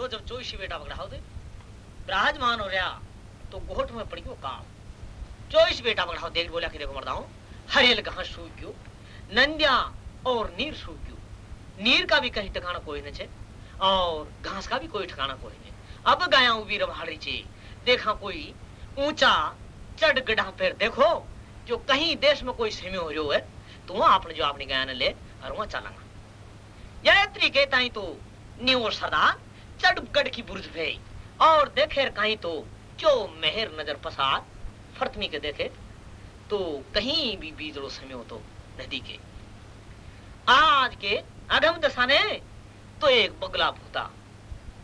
तो जब चोईसी बेटा पकड़ा होते विराजमान हो रहा तो गोट में पड़ी काम। चोईस बेटा पकड़ा हो देख बोला कि देखो मरदा हूँ हरेल घास सूख गयो, नंदिया और नीर सूख गयो। नीर का भी कहीं ठिकाना कोई नहीं और घास का भी कोई ठिकाना कोई नहीं। अब गया उबी रभाड़ी चे, देखा कोई ऊँचा चढ़ गढ़ा पर देखो, जो कहीं देश में कोई सेमी हो रही है तो वहाँ आपने जो अपनी गया ले, और वहाँ चलांगा यह तरीके ताई तो न्यू सरदार चढ़ गढ़ की बुर्ज भे और देखे कहीं तो जो मेहर नज़र पसार। फर्तमी के देखे तो कहीं भी बीजड़ो समय तो नदी के आज के अगम दशा ने तो एक बगला भूता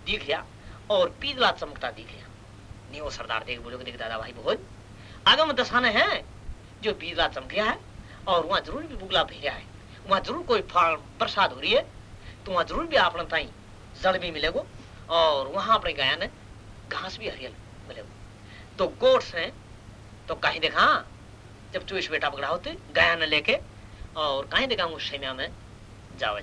दिख गया और पीजला चमकता दिख गया नहीं वो सरदार देख बोलो देख दादा भाई बहुत आगम दशा ने है जो पीजला चमक गया है और वहाँ ज़रूर भी बुगला भेजा है। वहाँ ज़रूर कोई प्रसाद हो रही है तो वहाँ ज़रूर भी ताई जड़ भी मिलेगो। और वहाँ अपने गया ने घास भी हरियल मिलेगो तो गोट्स हैं तो कहीं देखा, जब चुईस बेटा पकड़ा होते गया ने लेके, और कहीं देखा उस समय में जावे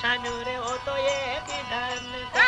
शनुर हो तो ये धन का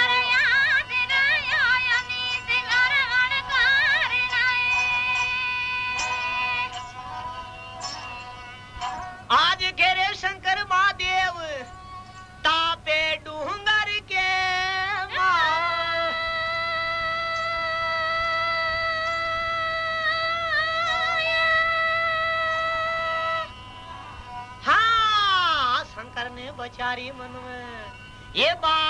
也罢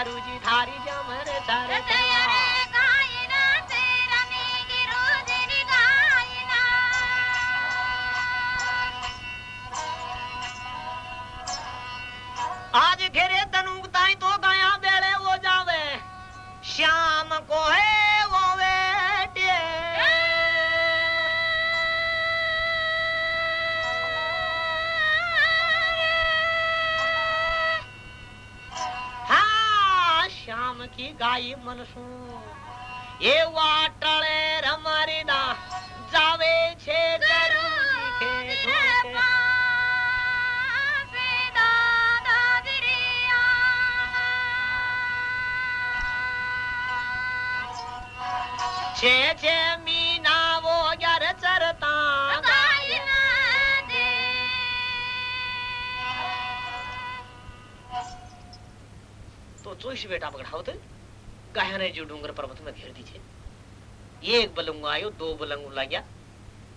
जी थारी जमर चरे आज घेरे तनु ताई तो गाया बेले वो जावे। श्याम को है ગાય મનસું. એવા ટળે રમારી ના જાવે છે છે છે મીનાવો યાર ચરતા તો જોઈશ બેટા પકડાવતો कहने जो डूंगर पर्वत में घेर दीजिए। एक बलंग आयो, दो बलंग उला गया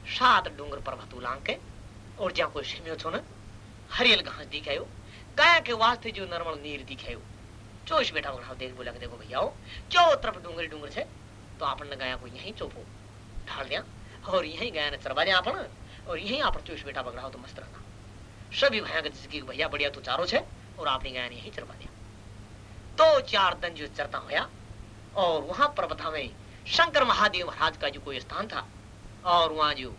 सात डूंगर पर्वत उलांग के और जहाँ कोई सिमियो छो न, हरियल घास दिखायो काया के वास्ते जो नर्मल नीर दिखायो। चोश बेटा उठाओ देख बोला देखो भैया हो चौ तरफ़ डूंगर डूंगर छे तो आपन ने गाया को यही चोपो। ढाल दिया, और यही गाया ने चरवा दिया आपन, और यही आप चोश बेटा बगड़ाओ तो मस्त रहना सभी भैया जिसकी भैया, बढ़िया तो चारों छे, और आपने गाया ने यही चरवा दिया। तो चार दिन जो चरता होया और वहाँ पर्वता में शंकर महादेव महाराज का जो कोई स्थान था, और वहाँ जो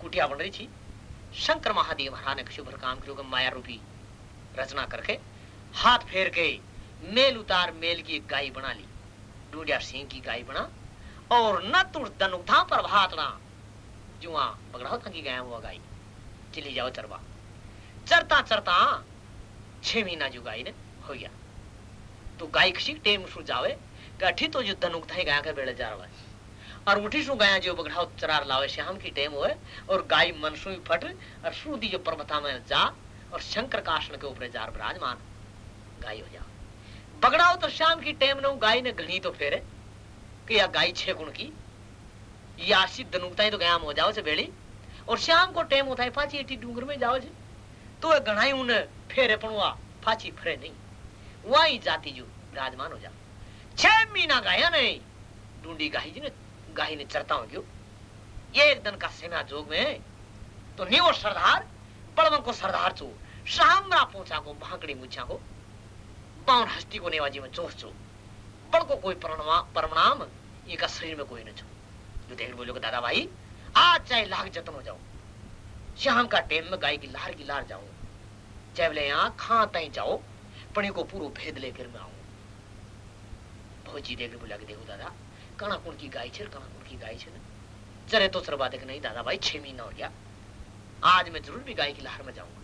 कुटिया बन रही थी, शंकर महादेव महाराज ने शुभ काम किया माया रूपी रचना करके हाथ फेर के मेल उतार मेल की एक गाय बना ली, डूडिया सिंह की गाय बना, और न तुर दनुधा पर भातना जुआ पकड़ाओ था की गया हुआ गाय चली जाओ चरवा। चरता चरता छह महीना जो गाय ने हो गया। तो गाय खसी टेम सुर जावे काठी तो जो धनुक था गाय के बेड़े जा और उठी सु गाया जो बगड़ाओ चरार लावे शाम की टेम हुए, और गाय मनसु फट, और सूदी जो पर्वता में जा, और शंकर का आसन के ऊपर जार विराजमान। गाय हो जा। बगड़ाओ तो शाम की टेम नो गाय ने घनी तो फेरे, कि या गाय छे गुण की। या सिद्ध नुकता तो गया हो जाओ से बेड़ी, और शाम को टेम होता है फाची एटी डूंगर में जाओ छे तो घणाई उन फेरे पण फाची फरे नहीं। वही जाती जो विराजमान हो जा। छह महीना गाया नहीं। ढूंढी गाही जी ने गाही ने चरता हो गयो एक दिन का सेना जोग में तो न्यो सरदार बड़वन को सरदार चो, शामरा पूछा को, भांकड़ी मुछा को, बाउन हस्ती को नेवाजी में चोस चो। बड़ को कोई परमाम इनका शरीर में कोई न छो जो देख बोलो दादा भाई, आज चाहे लाख जतन हो जाओ शाम का टेम में गाय की लार की लार जाओ चाहे बोले यहाँ खा तई जाओ पण को पूरा भेद लेकर मैं भौजी देख बोला कि देखो दादा कणा कुण की गाय छे कणा कुण की गाय छे चरे तो सरवा देख नहीं, दादा भाई छह महीना हो गया। आज मैं ज़रूर भी गाय की लहर में जाऊँगा।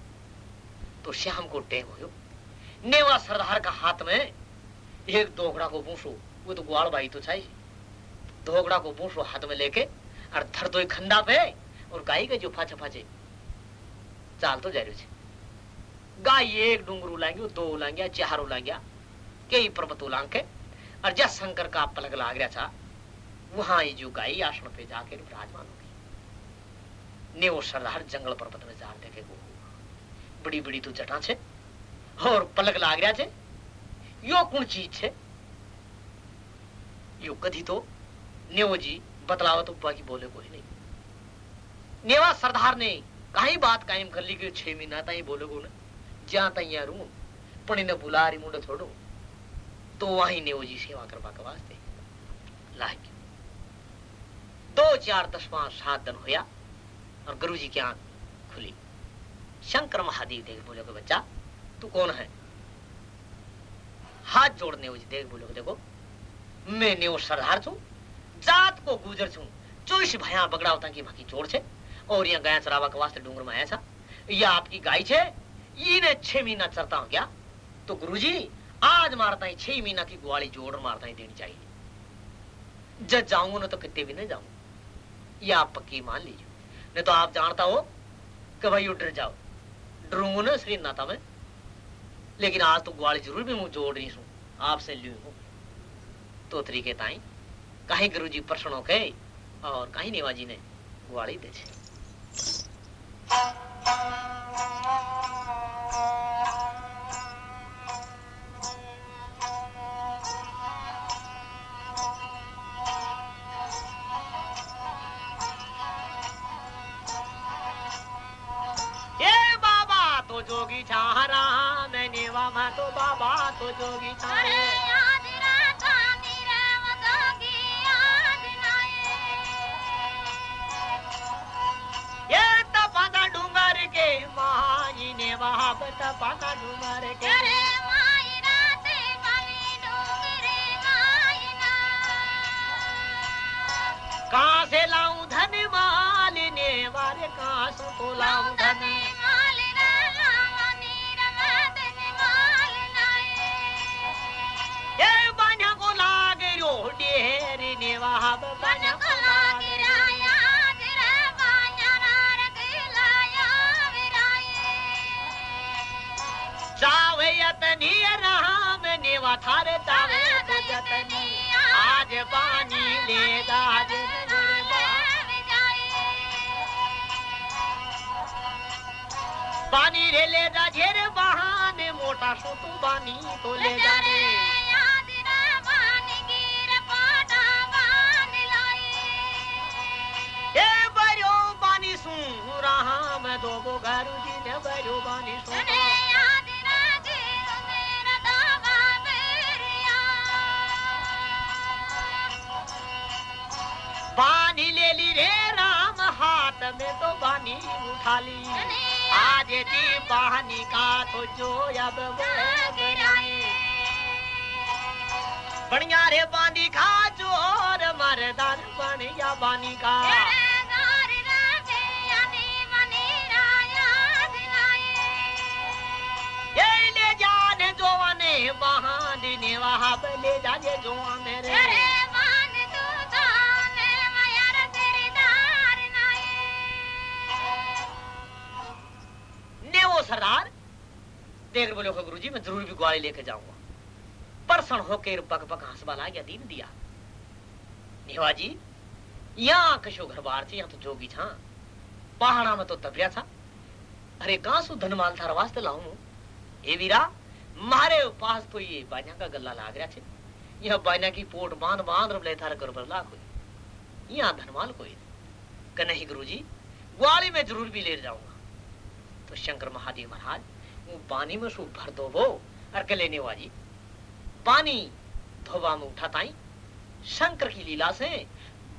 तो श्याम को टेम हो नेवा सरदार का हाथ में एक दोगड़ा को बूसो वो तो ग्वाल भाई तो चाहिए। दोगड़ा को बूसो हाथ में लेके, और धर दो खंडा पे, और गाय के जो फाचे फाचे, चाल तो जा रही गाय एक डूंगर उलाएँगे दो उलाएँगे चार उलाएँगे कई पर्वत उलांग के और जस शंकर का पलक लाग रहा था वहाँ ये इजुकाई आसन पे जाके विराजमान हो गई। ने वो सरदार जंगल पर्वत में जान देखे गो बड़ी बड़ी तू तो जटा छे और पलक लाग रहा छे, यो कौन चीज़ छे? यो कधी तो नेवो जी बतलावा तो बाकी बोले कोई नहीं। नेवा सरदार ने कहीं बात कायम कर ली कि छह महीना ताई बोले को ना ज्या ताई यारू पण ने बुला रही मुंडे छोड़ो તો वहीं नेवजी सेवा करवा के वास्ते। लाग दो, चार, दस, पाँच, सात दिन होया, और गुरु जी की आँख खुली। शंकर महादेव देख बोले को, बच्चा, तू कौन है? हाथ जोड़ नेवजी देख बोले को, देखो, मैं नेव सरदार छू, जात को गुजर छू चोइस भया बगड़ा होता की बाकी जोड़ छे, और यहाँ गया चरावा के वास्ते डूंगर में आया था यह आपकी गाय छे, ये छह महीना चलता हो गया। तो गुरुजी आज मारता है, छह महीना की ग्वाली जोड़ मारता ही, देनी चाहिए। जब जाऊँगा ना तो कितने भी नहीं जाऊँगा ये आप पक्की मान लीजिए। नहीं तो आप जानता हो कि भाई डर जाओ। डरूँगा ना श्री नाता में। लेकिन आज तो ग्वाली ज़रूर भी मुँह जोड़ रही हूँ। आपसे लू हूँ। तो तरीके ताई। कहीं गुरु जी प्रश्न हो गए और कहीं नेवाजी ने ग्वाड़ी दे। तो राम नेवा थारे जतनी आज पानी ले गाज पानी रे ले जा झेरे बहाने मोटा सोतू बानी तो ले जा रे बानी सू रहा मैं दो गो घरू जी ने बरो बानी सू ले रे राम, हाथ में तो बानी उठा ली आज जी बहानी का तो जो अब बढ़िया रे बानी खा ज़ोर मरदार बढ़िया बानी का। बहाने वहाँ ले जाने जो रे। सरदार, देख बोलो गुरु जी मैं ज़रूर भी ग्वाली लेके जाऊँगा। परसण होकर पग पग हंसबा ला गया दीन दिया। नेवा जी, यहाँ कशो घर बार थी, यहाँ तो जोगी था। पहाड़ा में तो तबिया था। अरे कहा सु धनमाल था वास्ते लाऊ। ए वीरा, मारे पास तो ये बाजा का गला लाग रहा छे। यह बाजा की पोट बाँध बाँध रब ले थार कर पर लाख हुई। यहाँ धनमाल कोई कन्हई गुरु जी ग्वाली में ज़रूर भी ले जाऊँगा। तो शंकर महादेव महाराज, वो पानी में सु भर दो वो और के लेने वाली। पानी धोबा में उठा ताई, शंकर की लीला से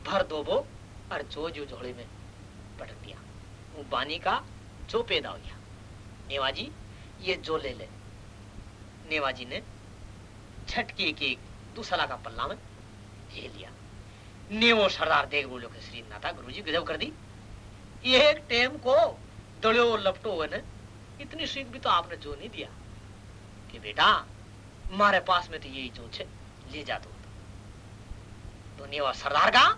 भर दो वो, और जो जो झोड़े में पटक दिया, वो पानी का जो पैदा हो गया। नेवाजी, ये जो ले ले। नेवाजी ने झटके के दूसरा का पल्ला में ये लिया। नेवो सरदार देख बोलो के श्री नाथा गुरु जी गजब कर दी। एक टेम को दड़ो लपटो है न, इतनी सीख भी तो आपने जो नहीं दिया। कि बेटा, मारे पास में तो यही जो छे, ले जा दो दुनिया सरदार का,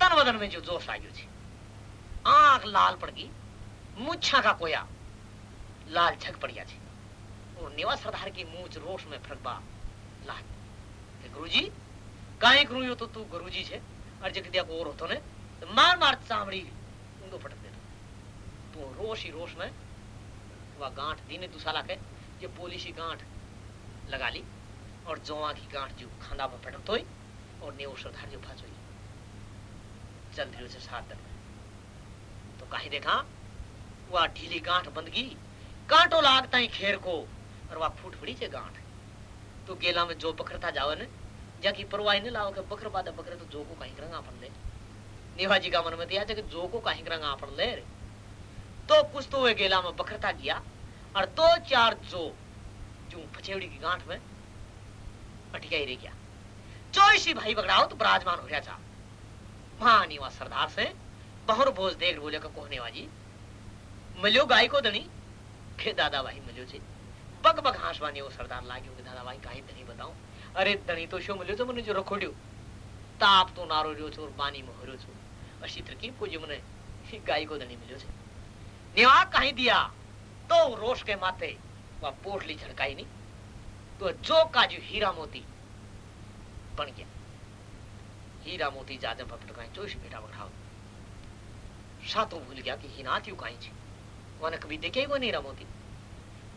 तन वदन में जो जोश आ गयो छे। आँख लाल पड़ गई, मुच्छा का कोया, लाल झक पड़ गया छे। और नेवा सरदार की मूछ रोश में फरकबा लाल। गुरुजी, काहे करू तो तू गुरुजी छे, और जग दिया को और होतो ने मार मार चामड़ी पटक दे तो रोश ही रोश में वह गांठ दीने दूसरा के ये पोलिश गांठ लगा ली और जोआ की गांठ जो खांदा पर पटक तो और ने श्रद्धा जो फंस हुई। चल धीरे से सात दिन में तो कहीं देखा, वह ढीली गांठ बंद गई कांटो लागता ही खेर को और वह फूट पड़ी चे गांठ। तो गेला में जो पकड़ता जाओ ने जाकी परवाही ने लाओ के बकर बाद बकरे तो जो को कहीं रंगा पड़ ले। नेवाजी का मन में दिया कि जो को कहीं रंगा पड़ ले रे। तो कुछ तो वे गेला में बखरता गया और दो तो चार जो जो फचेवड़ी की गांठ में अटकिया ही रह गया। जो इसी भाई बगड़ाओ तो बराजमान हो गया जा। वहाँ सरदार से, बहुर भोज देख बोले का कोहने वाजी मिलो गाय को दनी, के दादा भाई मिलो जी। बग बग हाँस हांसवानी वो सरदार ला गयो दादा भाई काहे दनी बताऊँ? अरे दनी तो शो मिलो तो मुझे जो रखोडियो। ताप तो नारो रियो और पानी में हो रो छो। अशी तरकीब को जो मैंने, गाय को दनी मिलो छे। निवा कहीं दिया? तो रोश के माथे वह पोटली झड़काई नहीं तो जो का जो हीरा मोती बन गया। हीरा मोती जाते पकड़ कहीं चोइस बेटा बढ़ाओ सातों भूल गया कि ही नाथ यू कहीं छे वन कभी देखे वो हीरा मोती।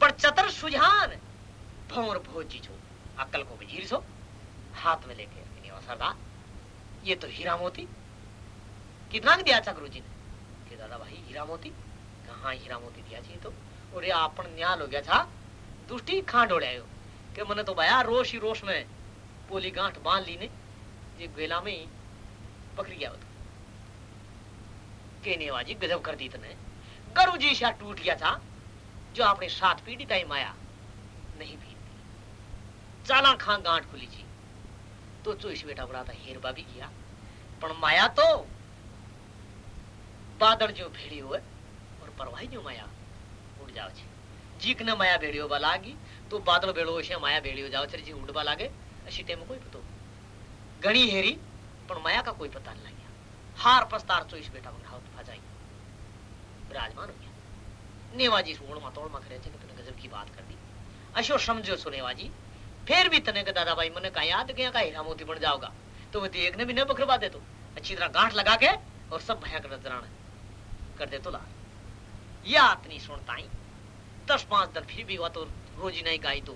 पर चतर सुझान भौर भोज छो अक्कल को भी सो, हाथ में लेके सरदार। ये तो हीरा मोती। कितना दिया था गुरु जी ने? कि दादा भाई, हीरा मोती। कहा हीरा मोती दिया जी तो। और ये आपन न्याल हो गया था। दुष्टी खां डोड़े कि मैंने तो भाया रोश ही रोश में पोली गांठ बाँध ली ने, ये गेला में पकड़ी गया तो कहने वाजी गजब कर दी तने। गरु जी शा टूट गया था, जो आपने सात पीढ़ी ताई माया नहीं भी चाला खां गांठ खुली थी तो चोईस बेटा बड़ा था हेरबा भी किया पर माया तो बादल जो भेड़ी है माया उड़ जाओ छे जीक ने माया भेड़ियो बा लागी तो बादल भेड़ो છે जाओ छे जी उड़बा लागे। अशी टेम कोई पतो? घणी हेरी पर माया का कोई पता नहीं लगा हार पस्तार चोईस बेटा को हाथ फजाई विराजमान हो गया। नेवाजी सोण मा तोड़ मा करे छे कि गजब की बात कर दी। अशो समझो सो नेवाजी, फिर भी तने दादा भाई मैंने कहा याद गया का हीरा मोती बन जाओगा। तो वो देखने भी न बखरवा दे तो। अच्छी तरह गांठ लगा के और सब भयंकर नजराना कर दे तो ला या इतनी सुनता ही दस पाँच दिन फिर भी हुआ तो रोजी नहीं गाई तो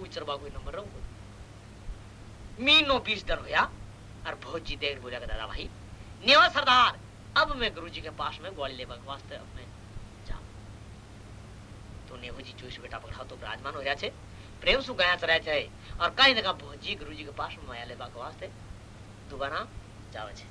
उचरबा कोई नंबर रहूँगा मीनो बीस दिन होया, और बहुत जी देर बोला दादा भाई। नेवा सरदार, अब मैं गुरु जी के पास में ग्वाली लेवा वास्ते अब मैं जाऊँ। तो नेहो जी चूस बेटा पकड़ा तो विराजमान हो रहा प्रेम सु गया चरा છે और कहीं ना भोजी गुरु जी के पास में माया लेवा के वास्ते दोबारा जावे छे।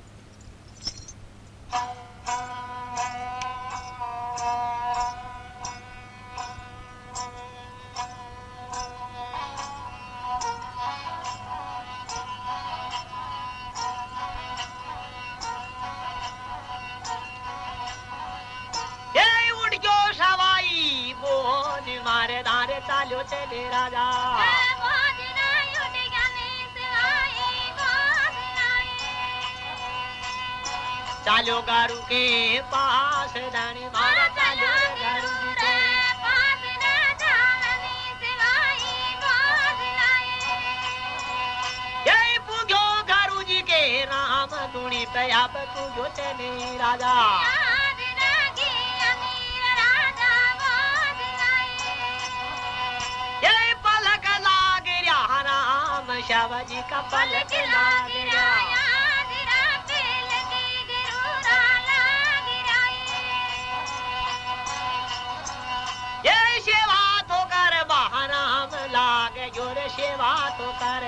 പോലെ താരെ താലോ ചെലേ രാജാ. ચાલ્યો ગારુ કે પાસ રાણી મારા ચાલ્યો ગારુ કે રામ ધૂણી પયા તું જોતે નહીં રાજા शाबाजी का पलक लाग ये सेवा तो कर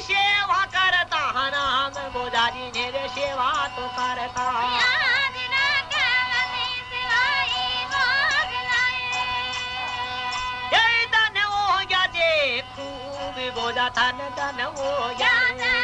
सेवा करता राम गोदारी ने सेवा तो करता थन धन वो उगड़ी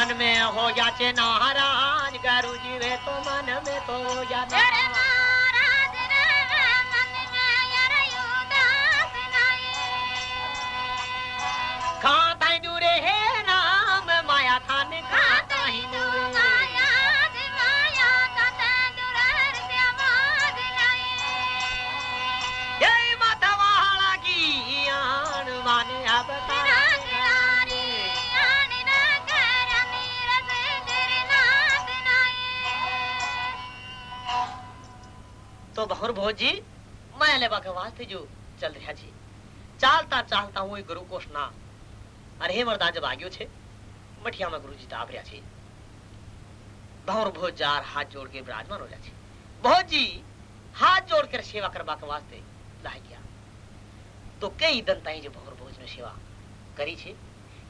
मन में हो जाते नाराज़ गुरु जी वे तो मन में तो हो जाते तो बहुर भोजी मैं लेवा के वास्ते जो चल रहा जी। चालता चालता हुई गुरु को स्ना अरे मरदा जब आगे छे, मठिया में गुरु जी ताप तो रहा छे। बहुर भोज जार हाथ जोड़ के विराजमान हो रहा छे। भोज हाथ जोड़ कर सेवा करवा के वास्ते लाह गया। तो कई दिन ताई जो बहुर भोज ने सेवा करी छे,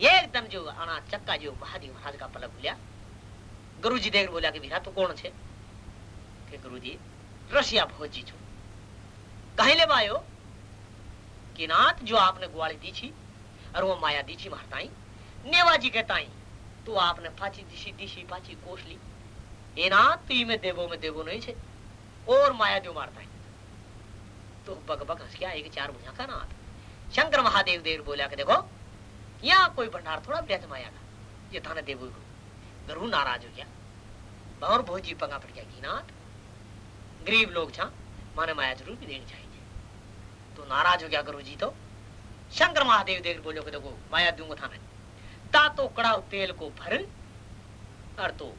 एकदम जो आना चक्का जो महादेव महाराज का पलक बोलिया गुरु जी देख बोलिया कि भीरा तू कौन छे? के गुरु जी રશિયા ભોજી છું कहीं ले बायो कि नाथ जो आपने ग्वाली दी थी और वो माया दी थी मारताई नेवा जी कहताई तू आपने पाची दिशी दिशी पाची कोश ली ए नाथ तू में देवो में देवो नहीं छे और माया दो मारताई तो बग बग हंस गया एक चार बुझा का नाथ शंकर महादेव देव बोला के देखो यहाँ कोई भंडार थोड़ा ब्याज माया का ये थाने देवो को गरु नाराज हो गया और भोजी पंगा पड़ गया कि नाथ गरीब लोग छा माने माया ज़रूर भी देनी चाहिए। तो नाराज़ हो गया गुरु जी तो। शंकर महादेव देख बोलो कि देखो, माया दूँगा थाने ता तो कड़ा तेल को भर, और तो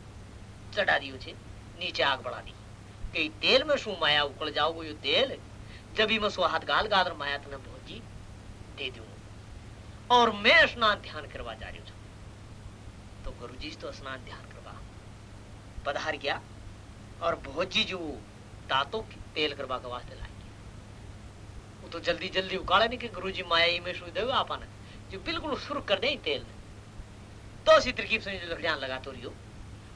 चढ़ा दियो छे, नीचे आग बढ़ा दी। कई तेल में शू माया उकड़ जाओगे यो तेल, जब ही मैं सो हाथ गाल गादर, माया तने भोजी दे दूँगा और मैं स्नान ध्यान करवा जा रही हूँ। तो गुरु जी तो स्नान ध्यान करवा। पधार गया, और भोजी जो तातो तेल करवा के वास्ते लाई वो तो जल्दी जल्दी उकाड़े नहीं कि गुरु जी माया में सु देगा आपने। जो बिल्कुल सुर कर दे तेल तो उसी तरकीब से ध्यान लगा तो रियो।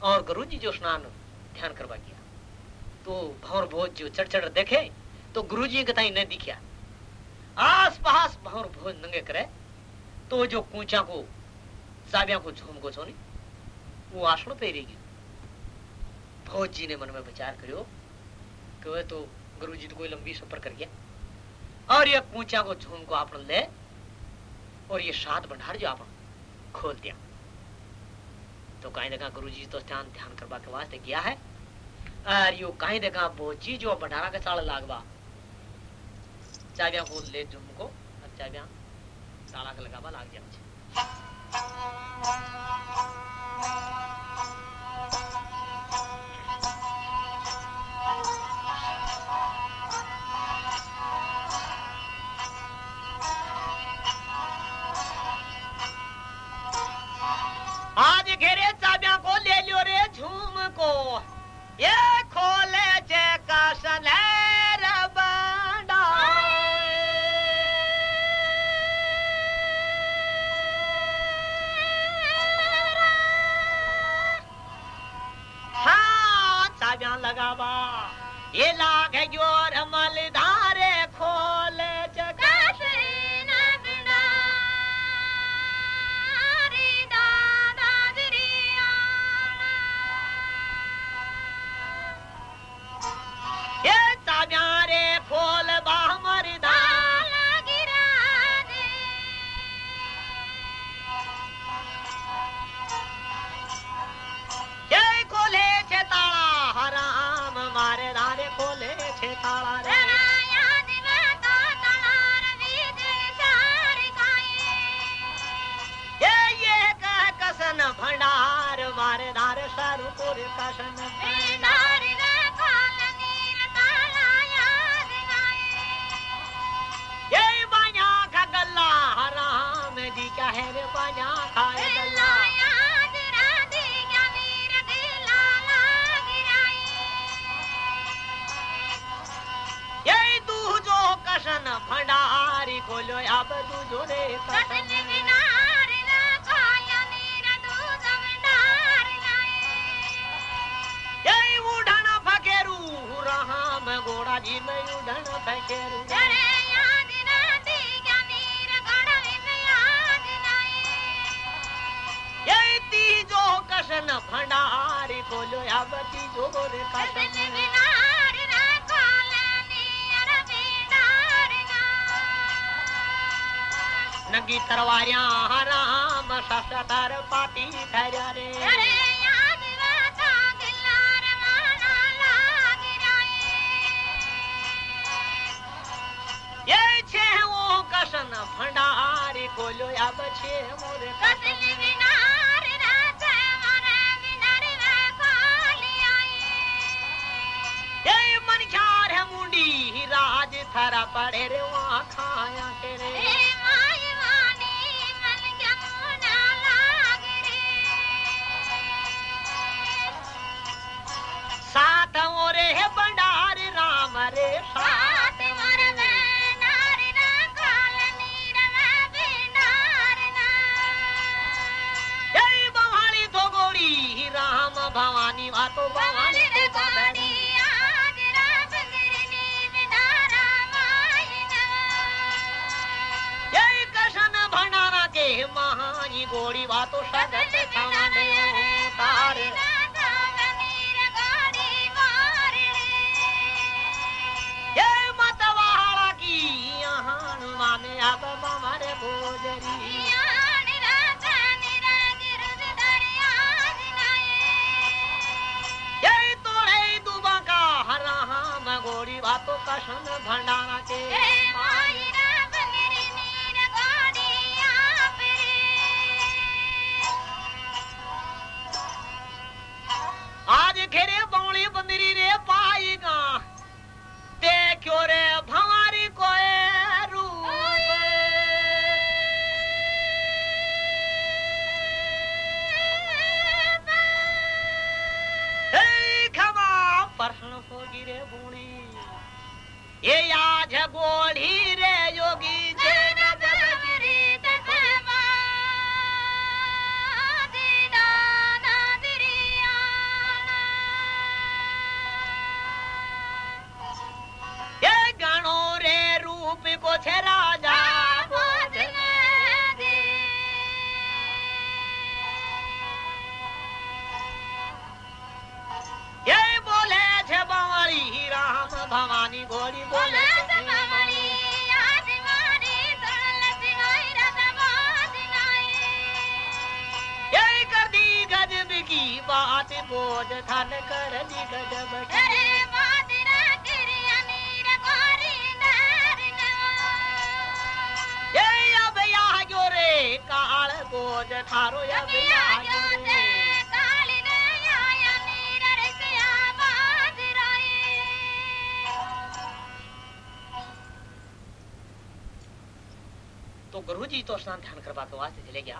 और गुरु जी जो स्नान ध्यान करवा गया तो भौर भोज जो चढ़ चढ़ देखे तो गुरु जी कहीं नहीं दिखा आस पास भौर भोज नंगे करे तो जो कूचा को, साबिया को झूम को छोनी वो आसन पे रहेगी भोज जी ने मन में विचार करो वह तो गुरु जी तो कोई लंबी सफ़र कर गया। और ये कूचा को झूम को आप ले, और ये सात भंडार जो आप खोल दिया। तो कहीं देखा गुरु जी तो ध्यान ध्यान करवा के वास्ते किया है। और यो कहीं देखा बोची जो भंडारा के साल लागवा चाबिया खोल ले झूम को, और चाबिया साला के लगावा लाग जाए घेरे चाबिया को ले लियो रे झूम को। ये खोले जे हाँ लगावा। ये लागे ज़ोर मलधारे कसन भंडारी खोलो अब तू जो रे उड़न फकेरू राम घोड़ा जी में उड़न फकेरू। तीजो कसन भंडारी खोलो अब तीजो रे कसन नगी तरवारिया राम शस्त्र पाती ठहरा। रे ये छे वो कसन भंडारी खोलो अब छे मोरे है मुंडी राज थरा पड़े रे वहाँ खाया के रे गोड़ी वातो सगत समाने तार जय माता वाला की यहाँ माने अब हमारे भोजरी जय तोड़े दुबा का हरा हम गोड़ी वातो कृष्ण भंडारा के घेरे बौली बंदरी रे पाएगा। देखो रे भंवारी कोए प्रश्न हो गिरे बूढ़ी। ये आज गोढ़ी। भवानी घोड़ी बोले कर दी गजब की बात बोझ थन कर दी गजब की। थारो तो गुरु जी तो स्नान ध्यान करवा के वास्ते चले गया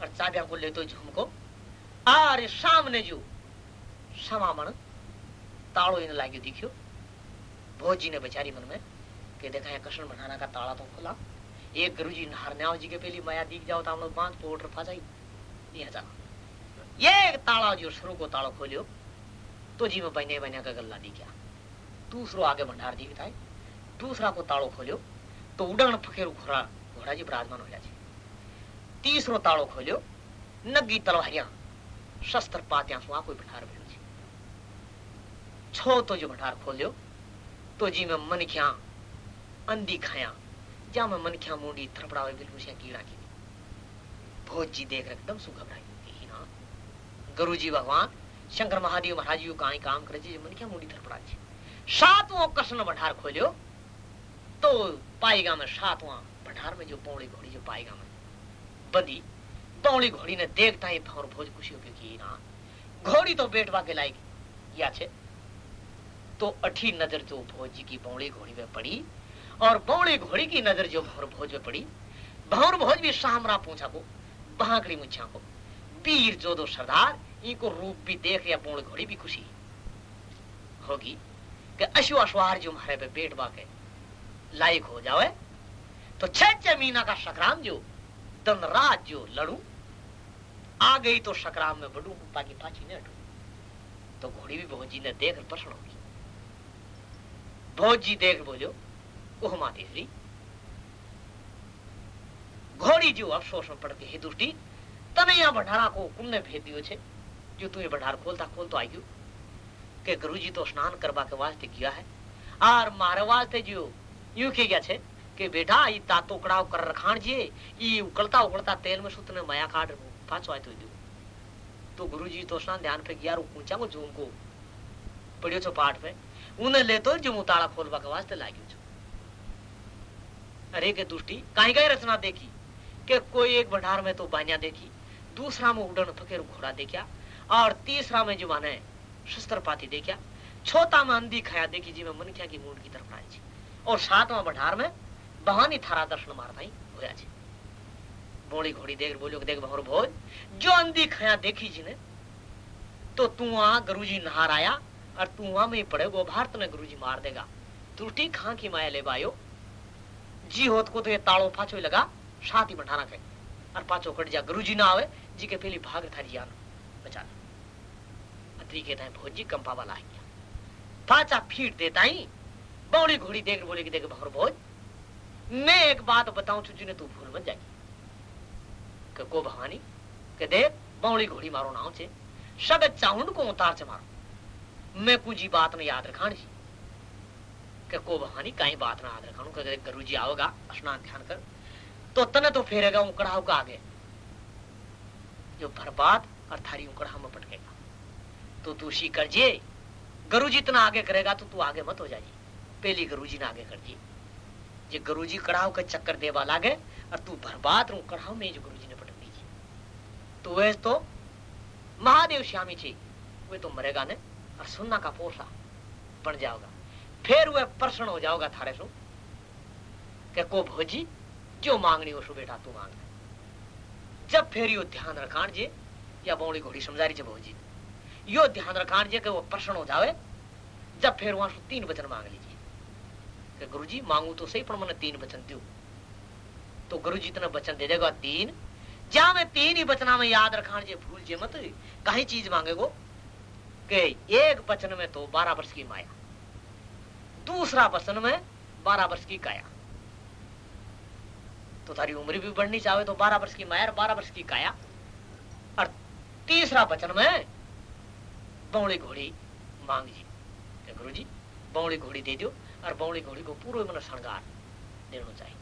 और चाबिया को ले तो झुमको। और सामने जो समामण ताड़ो इन लाग्यो दिखियो। भोजी ने बेचारी मन में कि देखा है कृष्ण बनाना का ताला तो खुला। एक गुरु जी हरन्याव जी के पहली माया दिख जाओ तो हम लोग बाँध पोट रफा जाई ये जा ये ताला जो शुरू को तालो खोलियो। तो जी में बने बने का गल्ला दी दिखा दूसरो आगे भंडार दिखता है दूसरा को तालो खोलियो। तो उड़न फकेरू घोड़ा घोड़ा जी विराजमान हो जाए तीसरो तालो खोलियो। नगी तलवारियाँ शस्त्र पात्या सुआ कोई भंडार भेलो છે छो तो जो भंडार खोलियो तो जी में मनख्या, अंधी खाया जा में मनख्या मुंडी थरपड़ावे बिल्कुल से कीड़ा की। भोज जी देख एकदम सु घबराई ही ना गुरु जी भगवान, शंकर महादेव महाराज जी काई काम करे છે मनख्या मुंडी थरपड़ा છે सातवां कृष्ण भंडार खोलियो तो पाएगा में सातवां भंडार में जो पौड़ी घोड़ी, जो पाएगा में। बंदी, पौड़ी घोड़ी ने देखता ही भौर भोज खुशी हो कि ना घोड़ी तो बेटवा के लायक, या छे। तो अठी नज़र जो भोज जी की बौड़ी घोड़ी में पड़ी और बौड़ी घोड़ी की नज़र जो भौर भोज में पड़ी, भौर भोज भी सामरा पूछा को बहाकड़ी मुछा को, पीर जो दो सरदार, इनको रूप भी देख या बौड़ी घोड़ी भी खुशी। होगी कि अशु अश्वार जो हमारे पे बेटवा के लायक हो जावे तो छह छह महीना का संक्राम जो, दिन रात जो लड़ू, आ गई तो संक्राम में बढ़ू बाकी पाची न हटू। तो घोड़ी भी भोजी ने देख प्रश्न होगी भोजी देख बोलो उहमा तीसरी ઘોડી જેવું અફસોસમાં પડે કે को દુષ્ટી તને આ ભંડારા કો કુમને ભેદ્યો છે જો તું એ ભંડાર ખોલતા ખોલતો के गुरु जी तो स्नान करवा के वास्ते किया है और मारे वास्ते जो यूँ के गया छे के, बेटा, ई तातो कड़ाव कर रखाण जे ई उकलता उकलता तेल में सुतने माया काट पाछो तो दियो तो गुरुजी तो स्नान ध्यान पे गया रो पूछा को जो उनको पड़ियो छो पाठ पे उने ले तो जो मुताला खोलवा के वास्ते लागियो। अरे के दुष्टी काई काई रचना देखी? के कोई एक भंडार में तो बानिया देखी, दूसरा में उड़न फकेर घोड़ा देखा और तीसरा में जो माने शस्त्र पाती देखा छोटा में अंधी खाया देखी जी मैं मनख्या की मूड की तरफ़ छी, और सातवा बढ़ार में बहानी थारा दर्शन मारता ही होया छे। बोली घोड़ी, देख बोलो देख बहुर भोज, जो अंधी खाया देखी जी ने तो तू वहाँ गुरुजी नहार आया, और तू वहाँ में पड़े गो भारत ने गुरु जी मार देगा। त्रुटि खां की माया ले बायो जी होत को तो ये ताड़ो फाचो लगा छाती में ठाना और पाचो कट जा, गुरुजी ना आवे जी के पहली भाग थारी जान। बचा अत्री के ताई भोजी, कंपा वाला आ गया पाचा फीट दे ताई बौड़ी घोड़ी देख, बोले कि देख भंवर भोज। मैं एक बात बताऊँ छु जिने तू भूल मत जाई के को भवानी के दे बौड़ी घोड़ी मारो नाव छे सगत चाहुंड को उतार छे मारो। मैं कुजी बात ने याद रखानी के भवानी कहीं बात ना याद रखाणु के गुरु जी आओगा, स्नान ध्यान कर। तो तने तो फेरेगा उकड़ाव का आगे। जो बर्बाद और थारी उकड़ा में पटकेगा। तो तू कर जे गुरु जी इतना आगे करेगा तो तू आगे मत हो जाइए। पहली गुरु जी ने आगे कर दिए। जे गुरु जी कड़ाव के चक्कर देवा लागे, और तू बर्बाद रू कड़ाव में जो गुरु जी ने पटक दीजिए। तो वह तो महादेव श्यामी छी वे तो मरेगा ने, और सुनना का पोसा बन जाओगा। फिर वह प्रश्न हो जाओगा थारे सो, के को भोजी, जो मांगनी हो सो बेटा तू मांग। जब फिर यो ध्यान रखान जे, या बौड़ी घोड़ी समझा रही भोजी। यो ध्यान रखान जे के वो प्रश्न हो जावे, जब फिर वहाँ से तीन वचन मांग लीजिए। कि गुरु जी मांगू तो सही, पर मैंने तीन वचन दू तो गुरु जी इतना वचन दे देगा, तीन। जा मैं तीन ही वचना में याद रखान जे, भूल जे मत, कहीं चीज़ मांगेगो, कि एक वचन में तो बारह वर्ष की माया। दूसरा वचन में बारह वर्ष की काया। तो तारी उम्र भी बढ़नी चाहे तो बारह वर्ष की माया और बारह वर्ष की काया। और तीसरा वचन में बौड़ी घोड़ी मांग जी गुरु जी बौड़ी घोड़ी दे दो और बौड़ी घोड़ी को पूरा मन श्रृंगार देना चाहिए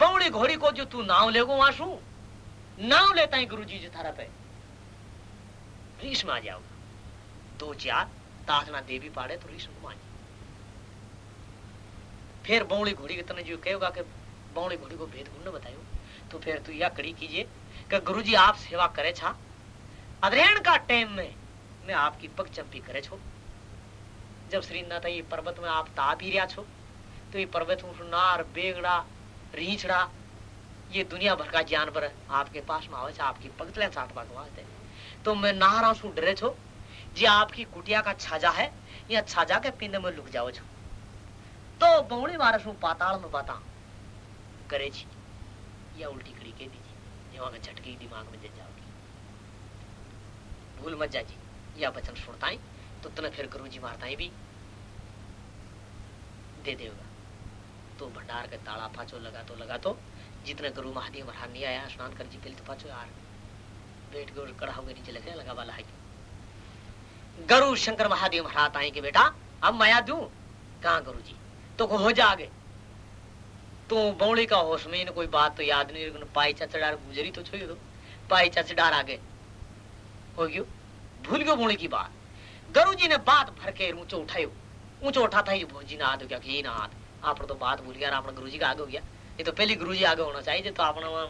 बौड़ी घोड़ी को जो तू नाव लेगो वहाँ शू नाव लेता है गुरु जी जो थारा पे। रीस में आ जाओ। दो चार ताजना देवी पाड़े तो रीस में फिर बौड़ी घोड़ी के जो कहेगा कि बौड़ी घोड़ी को भेद गुण बतायो तो फिर तू यह कड़ी कीजिए कि गुरु जी आप सेवा करे छा। अध्ययन का टाइम में मैं आपकी पग चंपी करे छो। जब श्रीनाथ ये पर्वत में आप ताप ही रहा छो तो ये पर्वत नार बेगड़ा, रीछड़ा, ये दुनिया भर का जानवर आपके पास में आवे आपकी पगतले साथ बात वास्ते तो मैं नहा सू डरे छो। जे आपकी कुटिया का छाजा है, या छाजा के पिंड में लुक जाओ छो। तो बौड़ी वारस पाताल में बाता। करे छी या उल्टी खड़ी कह दीजिए का झटकी दिमाग में जल जाओगी। भूल मत जाजी या वचन सुनता ही तो तने फिर गुरु जी मारता भी। दे देगा तो भंडार का ताला पाचो लगा तो लगा तो जितने गुरु महादेव महाराज नहीं आया, स्नान कर जी पहले तो पाचो यार। बैठ के कड़ा हो गए नीचे लगे लगा वाला है गुरु शंकर महादेव महाराज आए कि बेटा, अब माया दू। कहा गुरु जी? तो हो जा आगे तो बौड़ी का होश में कोई बात तो याद नहीं पाई चचड़ार गुजरी तो छोड़ दो। पाई चचड़ार आगे। हो गयो? भूल गयो बौड़ी की बात? गुरु जी ने बात भर के ऊंचो उठायो। ऊंचो उठाता ही भोजी ना हाथ क्या कि ना आप तो बात भूल गया अपना गुरु जी का आगे हो गया। ये तो पहले गुरु जी आगे होना चाहिए तो वहाँ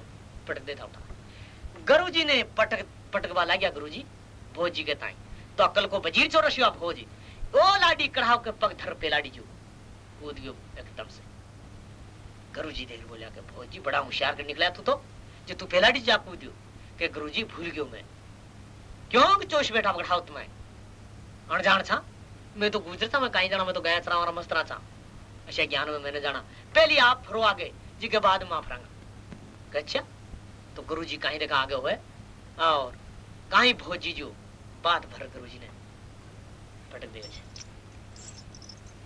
पटक देता उठा गुरु जी ने पटक, पटकवा ला गया गुरु जी भोज के ताई। तो अकल को बजीर चोर शिवा भोज ओ लाडी कढ़ाव के पग धर पे लाडी जो। कूद गयो एकदम से। गुरु जी देख बोलिया के भोज जी बड़ा होशियार कर निकला तू तो जो तू पेलाडी जा कूद के गुरु जी भूल गयो मैं। क्यों चोश बैठा पकड़ाओ तुम्हें अणजान छा? मैं तो गुजरता मैं कहीं जाना मैं तो गया चला और मस्त रहा अच्छा ज्ञान में मैंने जाना पहले आप फरो आगे जी के बाद माफ़ रंगा अच्छा तो गुरु जी कहीं देखा आगे हुए? और कहीं भोजी जो, बात भर गुरु जी ने पटक दिया अब आगे तो हो गया रे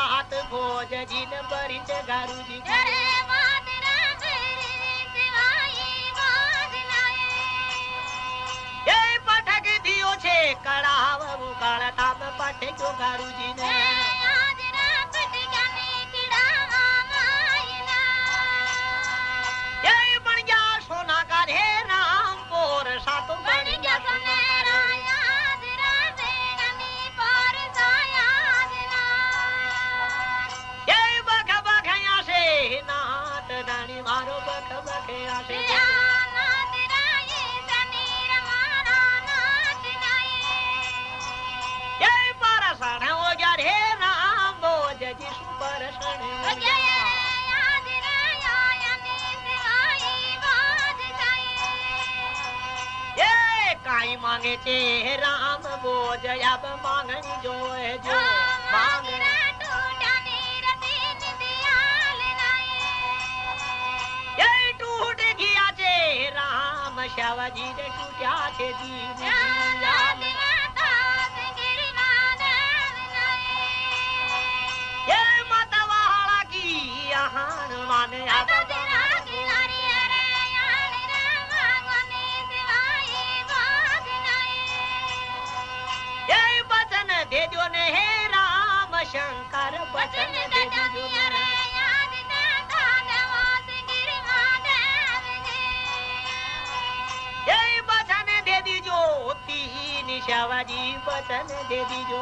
की बात भोज जिन बरी जगारू जी की पटक दियो छे कड़ाव मुकाल ताप श्यावाजी बचन दे दीजो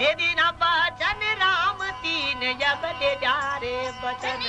दे दीना बचन राम तीन जब दे जा रे बचन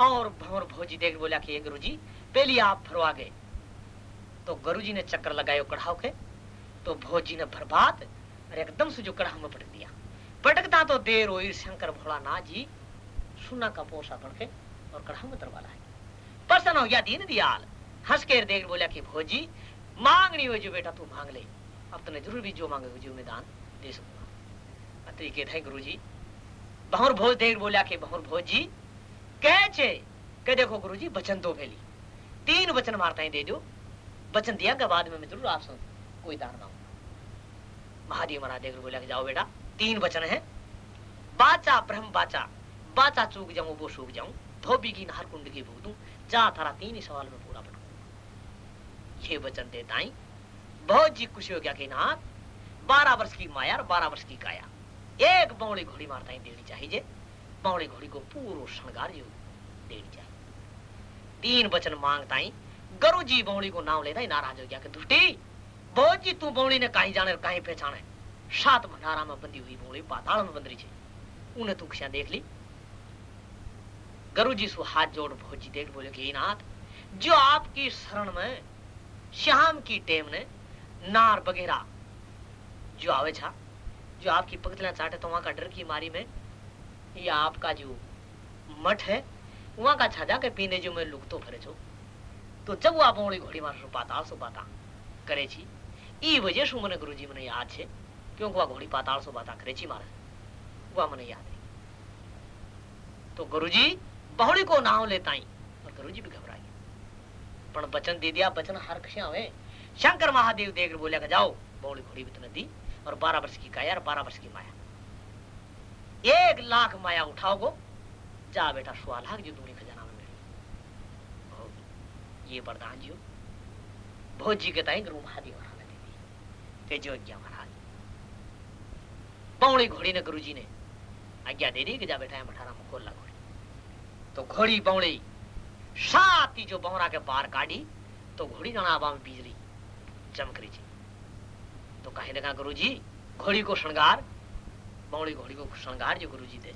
और भंवर भोजी देख बोला कि ये गुरु जी पहली आप फरवा गए। तो गुरु जी ने चक्कर लगाए कढ़ाव के। तो भोजी ने बर्बाद और एकदम से जो कढ़ाव में पटक दिया। पटकता तो देर हुई, शंकर भोलानाथ जी सुना का पोसा पड़ के और कढ़ाव में तरवा लाए। प्रसन्न हो गया दीन दयाल। हंस के देख बोला कि, भोजी, मांगनी हो जो बेटा तू मांग ले। अब तूने ज़रूर भी जो मांगे जो मैं दान दे सकूँगा। तरीके थे गुरु जी बहुर भोज देख बोला कि बहुर भोज जी कहे के देखो गुरु जी वचन दो फैली तीन वचन मारता ही दे दो वचन दिया के बाद में मैं ज़रूर आपसे कोई दान मांगूँगा। महादेव महाराज बोला कि जाओ बेटा, तीन वचन है। बाचा ब्रह्म बाचा बाचा चूक जाऊँ, वो सूख जाऊँ, धोबी की नार कुंड की भूत दूँ, जा थारा तीन ही सवाल में पूरा बनूँगा ये वचन देता ही बहुत जी खुशी हो गया कि नाथ, बारह वर्ष की माया और बारह वर्ष की काया। एक बौड़ी घोड़ी मारता ही देनी चाहिए। बौड़ी घोड़ी को पूरा श्रृंगार जो देनी चाहिए तीन वचन माँगता ही गरु जी बौड़ी को नाम लेता ही नाराज़ हो गया कि दुष्टी बहुत जी तू बौड़ी ने कहीं जाने कहीं पहचाने। सात भंडारा में बंदी हुई बौड़ी पाताल में बंदरी छे। उन्हें तू खिया देख ली। गरु जी सु हाथ जोड़ भोजी देख बोले कि "हे नाथ, जो आपकी शरण में श्याम की टेम ने नार वगैरह जो आवे छा, जो आपकी पगतला चाटे तो वहाँ का डर की मारी में ये आपका जो मठ है, वहाँ का छाजा के पीने जो मैं लुक तो भरे छो। तो जब वो आप ओली घोड़ी मार पाताल सो बाता करे छी, ई वजह शू मने गुरुजी मने याद छे? क्यों वो घोड़ी पाताल सो बाता करे छी मारे? वो मने याद है तो गुरुजी, बहुड़ी को नाव लेताई और गुरुजी भी घबराई पण बचन दे दिया, बचन हर कशे आवे शंकर महादेव देख बोलिया जाओ, बहुड़ी घोड़ी भी तुमने दी, और बारह वर्ष की काया और बारह वर्ष की माया। एक लाख माया उठाओगो। जा बेटा सुहा लाख जो तुम्हें खजाना में मिली। ये वरदान जियो भोज जी के ताई गुरु महादेव ते जो आज्ञा महाराज। बौड़ी घोड़ी ने गुरु जी ने आज्ञा दे दी कि जा बेटा मठारा में खोल ला घोड़ी तो घोड़ी बौड़ी साती जो बौरा के पार काढ़ी तो घोड़ी ना आबा में बिजली। चमक रही थी। तो कहे लगा गुरु जी घोड़ी को श्रृंगार बौड़ी घोड़ी को श्रृंगार जो गुरु जी दे